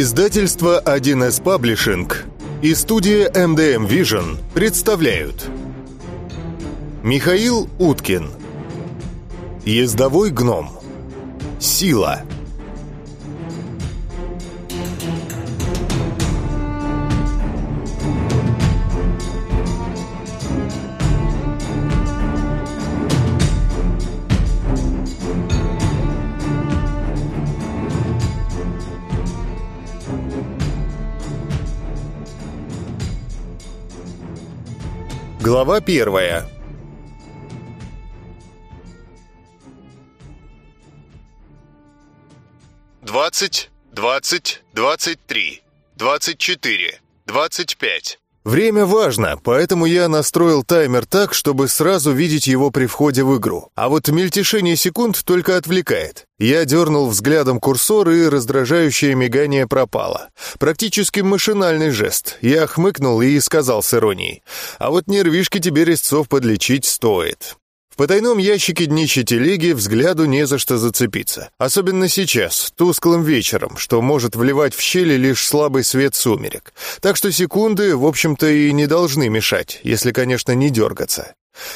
Издательство 1С Паблишинг и студия MDM Vision представляют. Михаил Уткин. Ездовой гном Сила Глава первая Двадцать, двадцать, двадцать три, двадцать четыре, двадцать пять. Время важно, поэтому я настроил таймер так, чтобы сразу видеть его при входе в игру. А вот мельтешение секунд только отвлекает. Я дернул взглядом курсор, и раздражающее мигание пропало. Практически машинальный жест. Я хмыкнул и сказал с иронией. «А вот нервишки тебе резцов подлечить стоит» потайном ящике днища телеги взгляду не за что зацепиться. Особенно сейчас, тусклым вечером, что может вливать в щели лишь слабый свет сумерек. Так что секунды, в общем-то, и не должны мешать, если, конечно, не дергаться.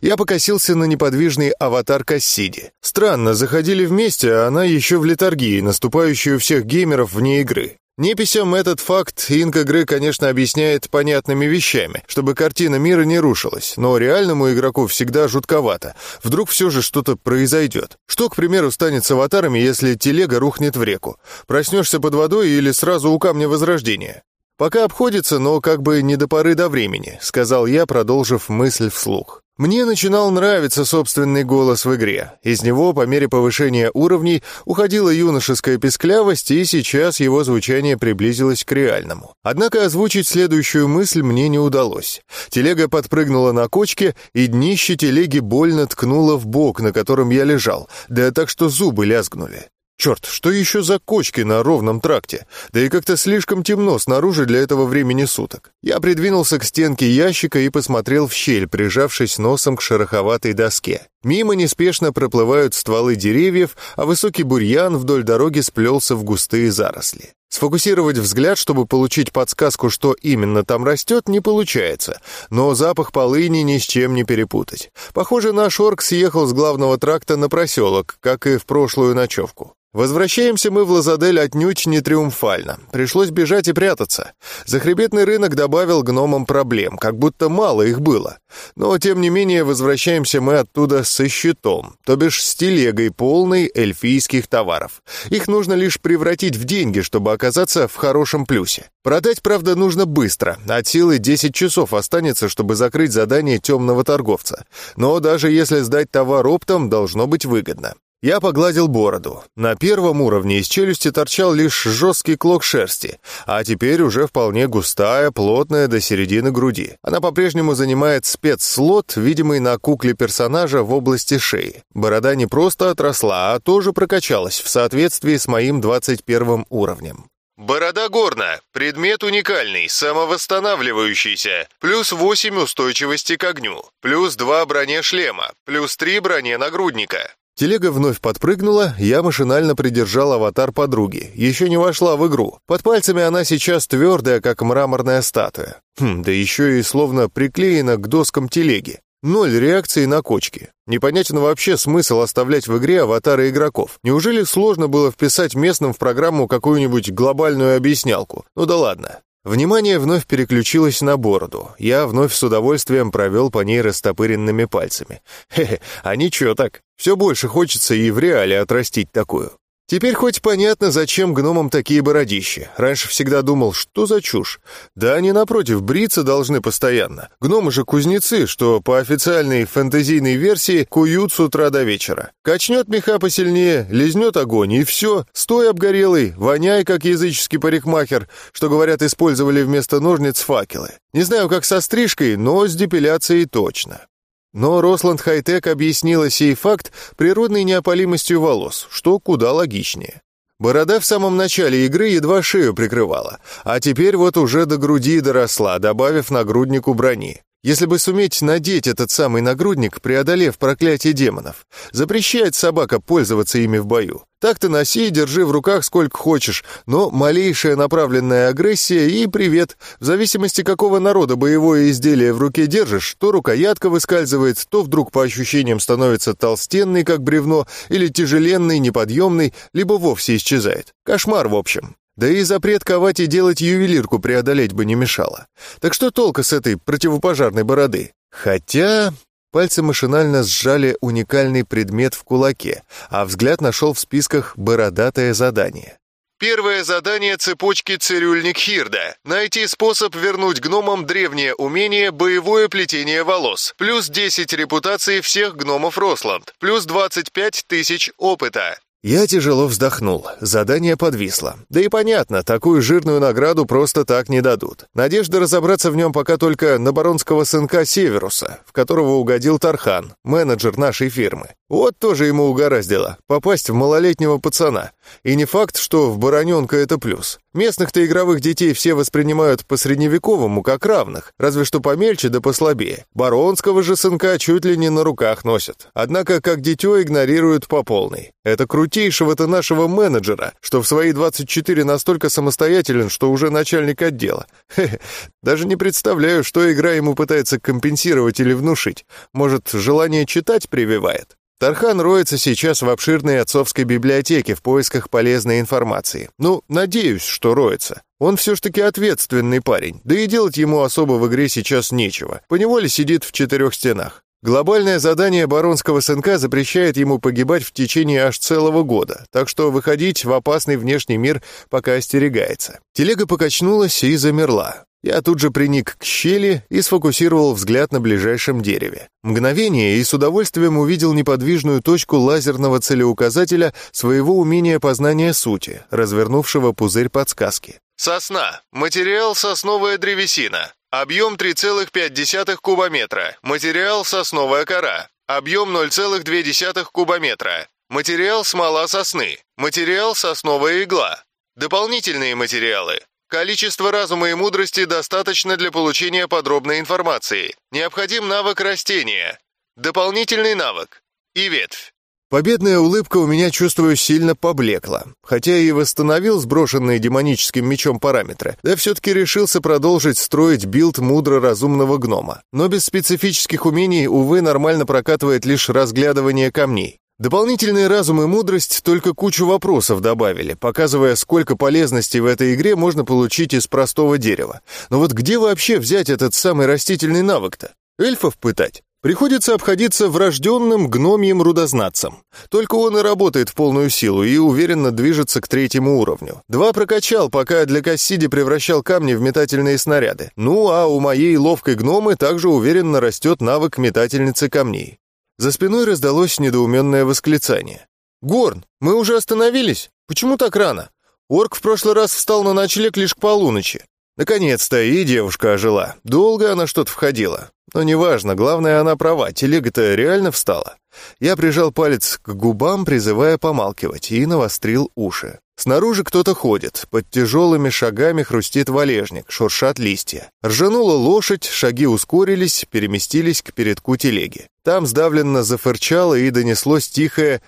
Я покосился на неподвижный аватар Кассиди. Странно, заходили вместе, а она еще в летаргии, наступающую всех геймеров вне игры. Неписям этот факт Инка Гры, конечно, объясняет понятными вещами, чтобы картина мира не рушилась, но реальному игроку всегда жутковато. Вдруг все же что-то произойдет. Что, к примеру, станет с аватарами, если телега рухнет в реку? Проснешься под водой или сразу у камня возрождения? «Пока обходится, но как бы не до поры до времени», — сказал я, продолжив мысль вслух. Мне начинал нравиться собственный голос в игре. Из него по мере повышения уровней уходила юношеская песклявость, и сейчас его звучание приблизилось к реальному. Однако озвучить следующую мысль мне не удалось. Телега подпрыгнула на кочке, и днище телеги больно ткнуло в бок, на котором я лежал, да так что зубы лязгнули. Черт, что еще за кочки на ровном тракте? Да и как-то слишком темно снаружи для этого времени суток. Я придвинулся к стенке ящика и посмотрел в щель, прижавшись носом к шероховатой доске. Мимо неспешно проплывают стволы деревьев, а высокий бурьян вдоль дороги сплелся в густые заросли. Сфокусировать взгляд, чтобы получить подсказку, что именно там растет, не получается, но запах полыни ни с чем не перепутать. Похоже, наш орк съехал с главного тракта на проселок, как и в прошлую ночевку. Возвращаемся мы в Лазадель отнюдь не триумфально. Пришлось бежать и прятаться. Захребетный рынок добавил гномам проблем, как будто мало их было. Но, тем не менее, возвращаемся мы оттуда со щитом, то бишь с телегой, полной эльфийских товаров. Их нужно лишь превратить в деньги, чтобы оказаться в хорошем плюсе. Продать, правда, нужно быстро. От силы 10 часов останется, чтобы закрыть задание темного торговца. Но даже если сдать товар оптом, должно быть выгодно. Я погладил бороду. На первом уровне из челюсти торчал лишь жесткий клок шерсти, а теперь уже вполне густая, плотная до середины груди. Она по-прежнему занимает спецслот, видимый на кукле персонажа в области шеи. Борода не просто отросла, а тоже прокачалась в соответствии с моим 21 уровнем. Борода горна. Предмет уникальный, самовосстанавливающийся. Плюс 8 устойчивости к огню. Плюс 2 броне шлема. Плюс 3 броне нагрудника. Телега вновь подпрыгнула, я машинально придержал аватар подруги. Еще не вошла в игру. Под пальцами она сейчас твердая, как мраморная статуя. Хм, да еще и словно приклеена к доскам телеги. Ноль реакции на кочки. Непонятен вообще смысл оставлять в игре аватары игроков. Неужели сложно было вписать местным в программу какую-нибудь глобальную объяснялку? Ну да ладно. Внимание вновь переключилось на бороду. Я вновь с удовольствием провел по ней растопыренными пальцами. Хе-хе, а ничего так. Все больше хочется и в реале отрастить такую. Теперь хоть понятно, зачем гномам такие бородища. Раньше всегда думал, что за чушь. Да они, напротив, бриться должны постоянно. Гномы же кузнецы, что по официальной фэнтезийной версии куют с утра до вечера. Качнет меха посильнее, лизнет огонь, и все. Стой обгорелый, воняй, как языческий парикмахер, что, говорят, использовали вместо ножниц факелы. Не знаю, как со стрижкой, но с депиляцией точно. Но Росланд Хайтек объяснила сей факт природной неопалимостью волос, что куда логичнее. Борода в самом начале игры едва шею прикрывала, а теперь вот уже до груди доросла, добавив нагруднику брони. Если бы суметь надеть этот самый нагрудник, преодолев проклятие демонов, запрещает собака пользоваться ими в бою. Так-то носи и держи в руках сколько хочешь, но малейшая направленная агрессия и привет. В зависимости какого народа боевое изделие в руке держишь, то рукоятка выскальзывает, то вдруг по ощущениям становится толстенный, как бревно, или тяжеленный, неподъемный, либо вовсе исчезает. Кошмар, в общем. Да и запрет ковать и делать ювелирку преодолеть бы не мешало. Так что толка с этой противопожарной бороды? Хотя... Пальцы машинально сжали уникальный предмет в кулаке, а взгляд нашел в списках «бородатое задание». Первое задание цепочки «Цирюльник Хирда». Найти способ вернуть гномам древнее умение «Боевое плетение волос». Плюс 10 репутаций всех гномов Росланд. Плюс 25 тысяч опыта. Я тяжело вздохнул. Задание подвисло. Да и понятно, такую жирную награду просто так не дадут. Надежда разобраться в нем пока только на баронского сынка Северуса, в которого угодил Тархан, менеджер нашей фирмы. Вот тоже ему угораздило попасть в малолетнего пацана. И не факт, что в бароненка это плюс. Местных-то игровых детей все воспринимают по-средневековому как равных, разве что помельче да послабее. Баронского же сынка чуть ли не на руках носят. Однако как дитё игнорируют по полной. Это крутейшего-то нашего менеджера, что в свои 24 настолько самостоятелен, что уже начальник отдела. Хе -хе. Даже не представляю, что игра ему пытается компенсировать или внушить. Может, желание читать прививает? Тархан роется сейчас в обширной отцовской библиотеке в поисках полезной информации. Ну, надеюсь, что роется. Он все ж таки ответственный парень, да и делать ему особо в игре сейчас нечего. Поневоле сидит в четырех стенах. Глобальное задание баронского сынка запрещает ему погибать в течение аж целого года, так что выходить в опасный внешний мир пока остерегается. Телега покачнулась и замерла. Я тут же приник к щели и сфокусировал взгляд на ближайшем дереве. Мгновение и с удовольствием увидел неподвижную точку лазерного целеуказателя своего умения познания сути, развернувшего пузырь подсказки. «Сосна. Материал сосновая древесина. Объем 3,5 кубометра. Материал сосновая кора. Объем 0,2 кубометра. Материал смола сосны. Материал сосновая игла. Дополнительные материалы. Количество разума и мудрости достаточно для получения подробной информации. Необходим навык растения. Дополнительный навык. И ветвь. Победная улыбка у меня, чувствую, сильно поблекла. Хотя и восстановил сброшенные демоническим мечом параметры, да все-таки решился продолжить строить билд мудро-разумного гнома. Но без специфических умений, увы, нормально прокатывает лишь разглядывание камней. Дополнительный разум и мудрость только кучу вопросов добавили, показывая, сколько полезностей в этой игре можно получить из простого дерева. Но вот где вообще взять этот самый растительный навык-то? Эльфов пытать? Приходится обходиться врожденным гномьим рудознатцем. Только он и работает в полную силу и уверенно движется к третьему уровню. Два прокачал, пока для Кассиди превращал камни в метательные снаряды. Ну, а у моей ловкой гномы также уверенно растет навык метательницы камней. За спиной раздалось недоуменное восклицание. «Горн, мы уже остановились? Почему так рано? Орк в прошлый раз встал на ночлег лишь к полуночи». Наконец-то и девушка ожила. Долго она что-то входила. Но неважно, главное, она права, телега-то реально встала. Я прижал палец к губам, призывая помалкивать, и навострил уши. Снаружи кто-то ходит, под тяжелыми шагами хрустит валежник, шуршат листья. Ржанула лошадь, шаги ускорились, переместились к передку телеги. Там сдавленно зафырчало и донеслось тихое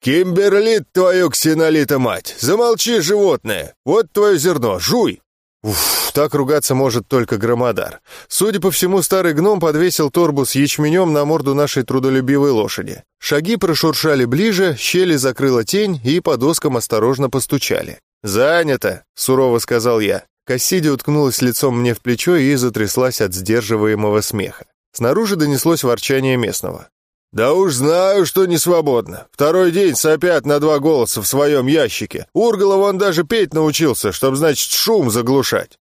«Кимберлит, твою ксенолита мать! Замолчи, животное! Вот твое зерно, жуй!» Уф, так ругаться может только громодар. Судя по всему, старый гном подвесил торбу с ячменем на морду нашей трудолюбивой лошади. Шаги прошуршали ближе, щели закрыла тень и по доскам осторожно постучали. «Занято», — сурово сказал я. Кассиди уткнулась лицом мне в плечо и затряслась от сдерживаемого смеха. Снаружи донеслось ворчание местного. «Да уж знаю, что не свободно. Второй день сопят на два голоса в своем ящике. Урголов он даже петь научился, чтобы, значит, шум заглушать».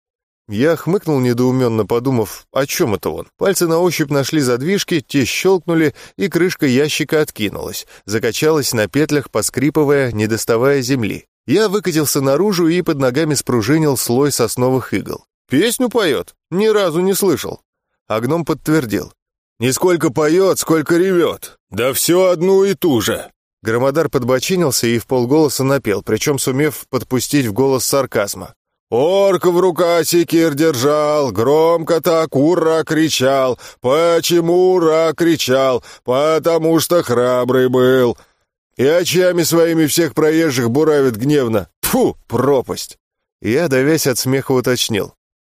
Я хмыкнул недоуменно, подумав, о чем это он. Пальцы на ощупь нашли задвижки, те щелкнули, и крышка ящика откинулась, закачалась на петлях, поскрипывая, не доставая земли. Я выкатился наружу и под ногами спружинил слой сосновых игл. «Песню поет? Ни разу не слышал». А гном подтвердил. Не сколько поет, сколько ревет. Да все одну и ту же». Громодар подбочинился и в полголоса напел, причем сумев подпустить в голос сарказма. Орк в рука секир держал, громко так ура кричал. Почему ура кричал? Потому что храбрый был. И очами своими всех проезжих буравит гневно. Фу, пропасть!» Я, давясь от смеха, уточнил.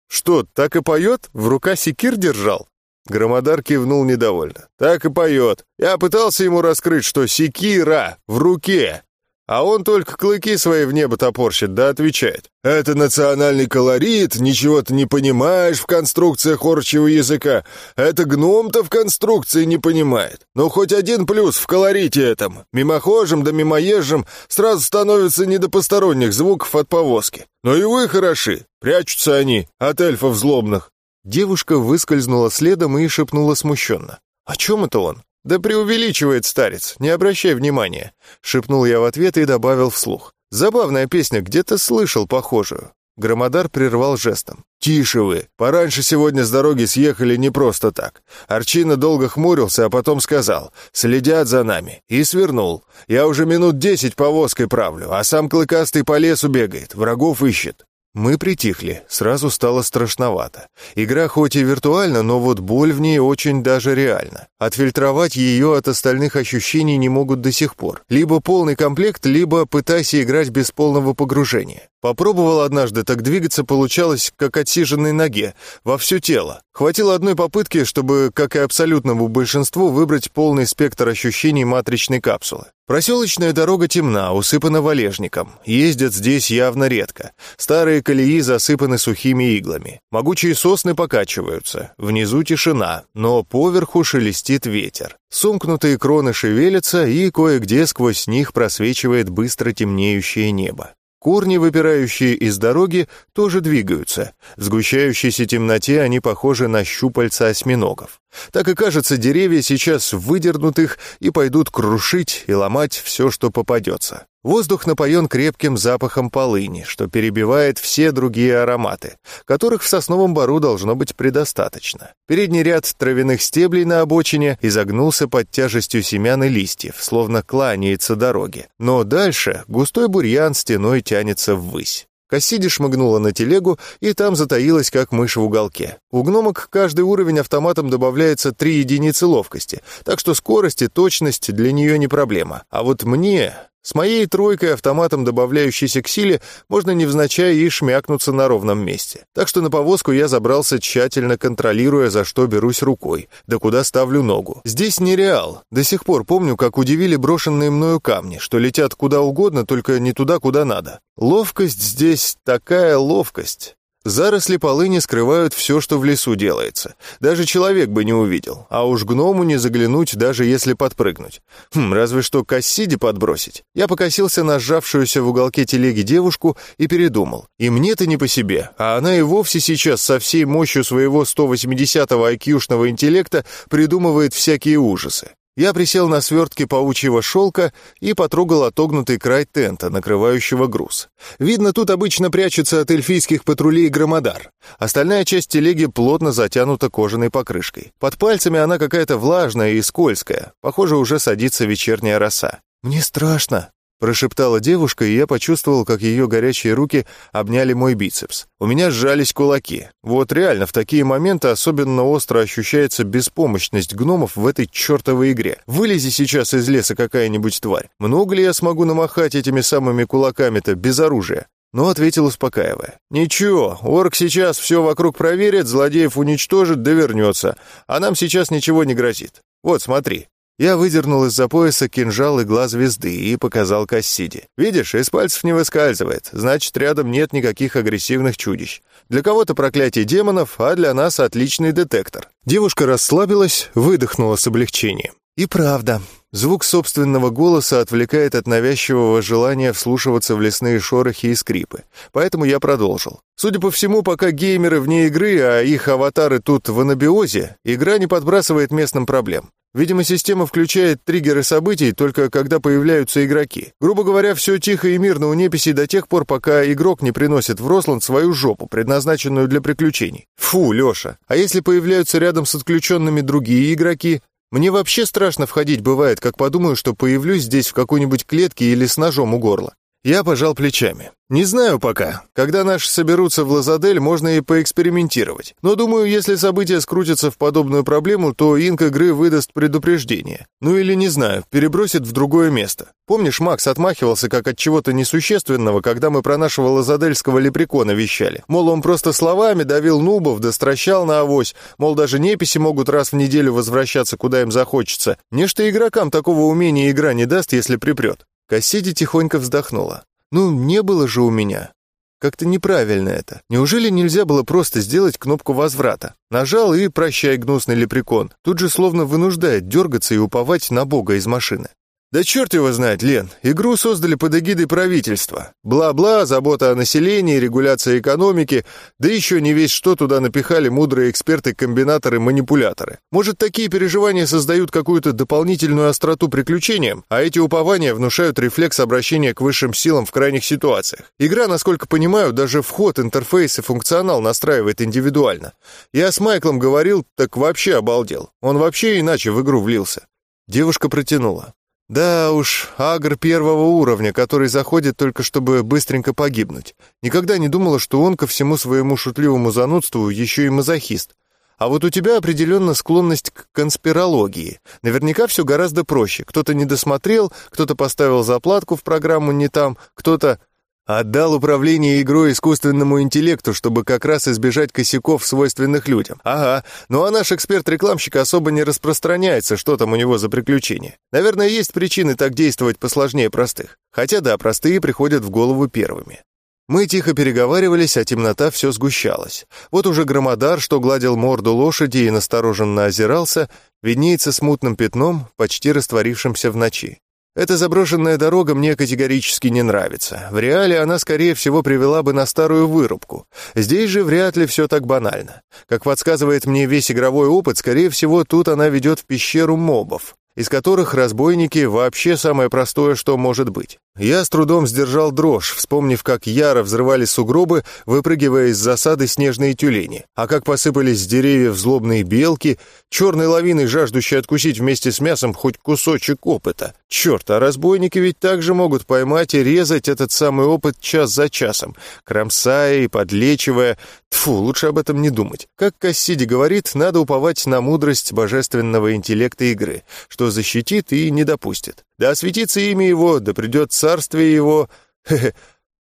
«Что, так и поет? В рука секир держал?» Громодар кивнул недовольно. «Так и поет. Я пытался ему раскрыть, что секира в руке. А он только клыки свои в небо топорщит, да отвечает. «Это национальный колорит, ничего ты не понимаешь в конструкциях орчьего языка. Это гном-то в конструкции не понимает. Но хоть один плюс в колорите этом. Мимохожим да мимоезжим сразу становится не до посторонних звуков от повозки. Но и вы хороши. Прячутся они от эльфов злобных». Девушка выскользнула следом и шепнула смущенно. «О чем это он?» «Да преувеличивает старец, не обращай внимания», — шепнул я в ответ и добавил вслух. «Забавная песня, где-то слышал похожую». Громодар прервал жестом. «Тише вы! Пораньше сегодня с дороги съехали не просто так. Арчина долго хмурился, а потом сказал, следят за нами, и свернул. Я уже минут десять повозкой правлю, а сам Клыкастый по лесу бегает, врагов ищет. Мы притихли, сразу стало страшновато. Игра хоть и виртуальна, но вот боль в ней очень даже реальна. Отфильтровать ее от остальных ощущений не могут до сих пор. Либо полный комплект, либо пытайся играть без полного погружения. Попробовал однажды, так двигаться получалось, как отсиженной ноге, во все тело. Хватило одной попытки, чтобы, как и абсолютному большинству, выбрать полный спектр ощущений матричной капсулы. Проселочная дорога темна, усыпана валежником. Ездят здесь явно редко. Старые колеи засыпаны сухими иглами. Могучие сосны покачиваются. Внизу тишина, но поверху шелестит ветер. Сомкнутые кроны шевелятся, и кое-где сквозь них просвечивает быстро темнеющее небо. Корни, выпирающие из дороги, тоже двигаются. В сгущающейся темноте они похожи на щупальца осьминогов. Так и кажется, деревья сейчас выдернут их и пойдут крушить и ломать все, что попадется. Воздух напоен крепким запахом полыни, что перебивает все другие ароматы, которых в сосновом бару должно быть предостаточно. Передний ряд травяных стеблей на обочине изогнулся под тяжестью семян и листьев, словно кланяется дороге. Но дальше густой бурьян стеной тянется ввысь. Кассиди шмыгнула на телегу, и там затаилась, как мышь в уголке. У гномок каждый уровень автоматом добавляется три единицы ловкости, так что скорость и точность для нее не проблема. А вот мне... С моей тройкой автоматом, добавляющейся к силе, можно невзначай и шмякнуться на ровном месте. Так что на повозку я забрался, тщательно контролируя, за что берусь рукой, да куда ставлю ногу. Здесь нереал. До сих пор помню, как удивили брошенные мною камни, что летят куда угодно, только не туда, куда надо. Ловкость здесь такая ловкость. Заросли полыни скрывают все, что в лесу делается. Даже человек бы не увидел. А уж гному не заглянуть, даже если подпрыгнуть. Хм, разве что Кассиди подбросить. Я покосился на сжавшуюся в уголке телеги девушку и передумал. И мне-то не по себе, а она и вовсе сейчас со всей мощью своего 180-го айкьюшного интеллекта придумывает всякие ужасы. Я присел на свертке паучьего шелка и потрогал отогнутый край тента, накрывающего груз. Видно, тут обычно прячется от эльфийских патрулей громодар. Остальная часть телеги плотно затянута кожаной покрышкой. Под пальцами она какая-то влажная и скользкая. Похоже, уже садится вечерняя роса. «Мне страшно», Прошептала девушка, и я почувствовал, как ее горячие руки обняли мой бицепс. У меня сжались кулаки. Вот реально, в такие моменты особенно остро ощущается беспомощность гномов в этой чертовой игре. Вылези сейчас из леса какая-нибудь тварь. Много ли я смогу намахать этими самыми кулаками-то без оружия? Но ответил успокаивая. «Ничего, орк сейчас все вокруг проверит, злодеев уничтожит, да вернется. А нам сейчас ничего не грозит. Вот, смотри». Я выдернул из-за пояса кинжал и глаз звезды и показал Кассиди. «Видишь, из пальцев не выскальзывает, значит, рядом нет никаких агрессивных чудищ. Для кого-то проклятие демонов, а для нас отличный детектор». Девушка расслабилась, выдохнула с облегчением. «И правда». Звук собственного голоса отвлекает от навязчивого желания вслушиваться в лесные шорохи и скрипы. Поэтому я продолжил. Судя по всему, пока геймеры вне игры, а их аватары тут в анабиозе, игра не подбрасывает местным проблем. Видимо, система включает триггеры событий только когда появляются игроки. Грубо говоря, все тихо и мирно у неписи до тех пор, пока игрок не приносит в Росланд свою жопу, предназначенную для приключений. Фу, Леша. А если появляются рядом с отключенными другие игроки? Мне вообще страшно входить бывает, как подумаю, что появлюсь здесь в какой-нибудь клетке или с ножом у горла. Я пожал плечами. «Не знаю пока. Когда наши соберутся в Лазадель, можно и поэкспериментировать. Но думаю, если события скрутятся в подобную проблему, то инк игры выдаст предупреждение. Ну или, не знаю, перебросит в другое место. Помнишь, Макс отмахивался как от чего-то несущественного, когда мы про нашего лазадельского лепрекона вещали? Мол, он просто словами давил нубов, да стращал на авось. Мол, даже неписи могут раз в неделю возвращаться, куда им захочется. Нечто игрокам такого умения игра не даст, если припрет. Кассиди тихонько вздохнула. «Ну, не было же у меня. Как-то неправильно это. Неужели нельзя было просто сделать кнопку возврата? Нажал и прощай, гнусный лепрекон. Тут же словно вынуждает дергаться и уповать на бога из машины. Да черт его знает, Лен. Игру создали под эгидой правительства. Бла-бла, забота о населении, регуляция экономики, да еще не весь что туда напихали мудрые эксперты-комбинаторы-манипуляторы. Может, такие переживания создают какую-то дополнительную остроту приключениям, а эти упования внушают рефлекс обращения к высшим силам в крайних ситуациях. Игра, насколько понимаю, даже вход, интерфейс и функционал настраивает индивидуально. Я с Майклом говорил, так вообще обалдел. Он вообще иначе в игру влился. Девушка протянула. Да уж, агр первого уровня, который заходит только чтобы быстренько погибнуть. Никогда не думала, что он ко всему своему шутливому занудству еще и мазохист. А вот у тебя определенно склонность к конспирологии. Наверняка все гораздо проще. Кто-то не досмотрел, кто-то поставил заплатку в программу не там, кто-то... Отдал управление игрой искусственному интеллекту, чтобы как раз избежать косяков, свойственных людям. Ага, ну а наш эксперт-рекламщик особо не распространяется, что там у него за приключения. Наверное, есть причины так действовать посложнее простых. Хотя да, простые приходят в голову первыми. Мы тихо переговаривались, а темнота все сгущалась. Вот уже громодар, что гладил морду лошади и настороженно озирался, виднеется смутным пятном, почти растворившимся в ночи. Эта заброшенная дорога мне категорически не нравится. В реале она, скорее всего, привела бы на старую вырубку. Здесь же вряд ли все так банально. Как подсказывает мне весь игровой опыт, скорее всего, тут она ведет в пещеру мобов из которых разбойники вообще самое простое, что может быть. Я с трудом сдержал дрожь, вспомнив, как яро взрывали сугробы, выпрыгивая из засады снежные тюлени, а как посыпались с деревьев злобные белки, черной лавиной жаждущие откусить вместе с мясом хоть кусочек опыта. Черт, а разбойники ведь также могут поймать и резать этот самый опыт час за часом, кромсая и подлечивая. Тфу, лучше об этом не думать. Как Кассиди говорит, надо уповать на мудрость божественного интеллекта игры, что защитит и не допустит. Да осветится имя его, да придет царствие его. Хе-хе.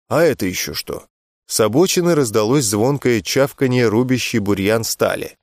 А это еще что? С обочины раздалось звонкое чавканье рубящий бурьян стали.